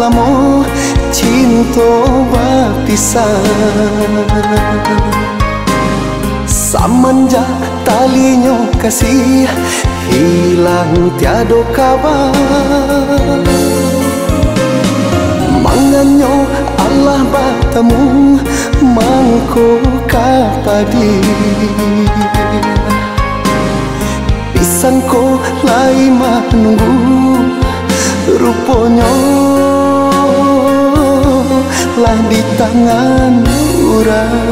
lamo cinta bapisan Samanja talinya kasih hilang tiada kabar. Manganyo Allah batamu mangko kapadi Pisangko lai menunggu rupanya lah di tangan orang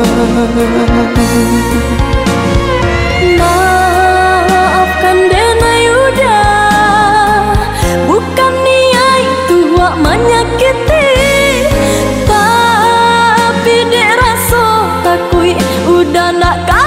nan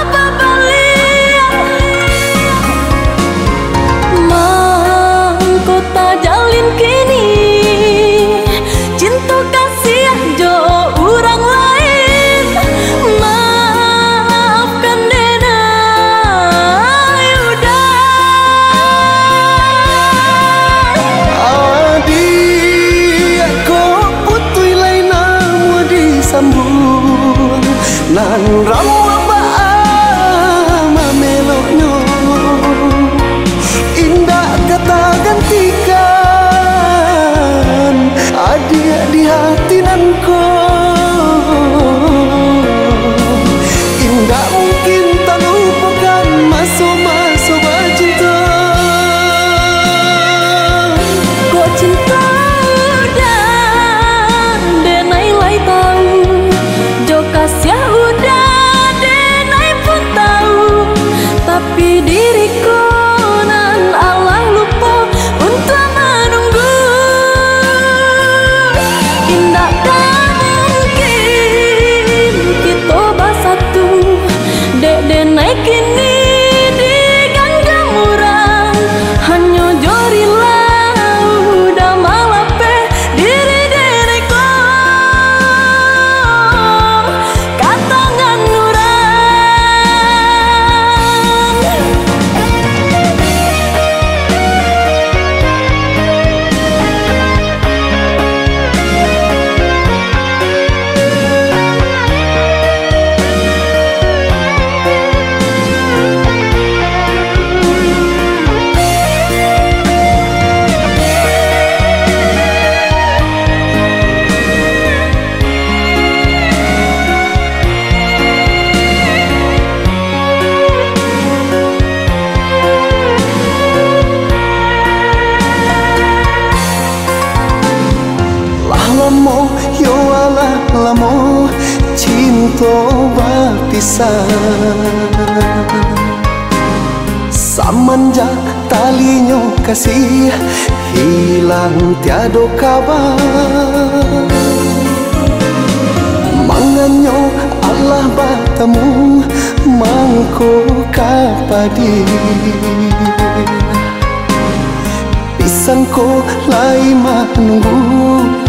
나 bapisan Samanja talinya kasih hilang tiada kabar. Manganyo Allah batamu mangko kapadi. Pisangko lai menunggu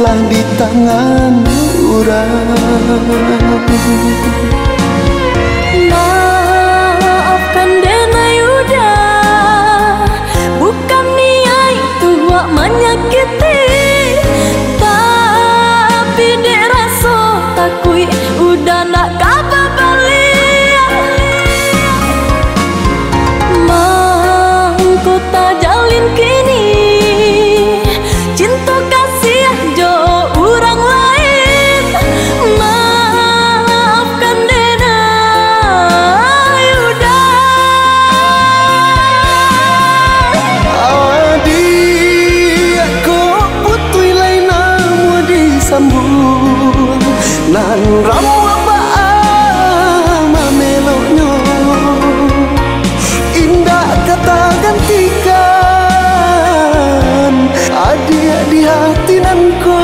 lan di tangan urang nan ramu apa mameloknya indah kata gantikan adia di hati nan kau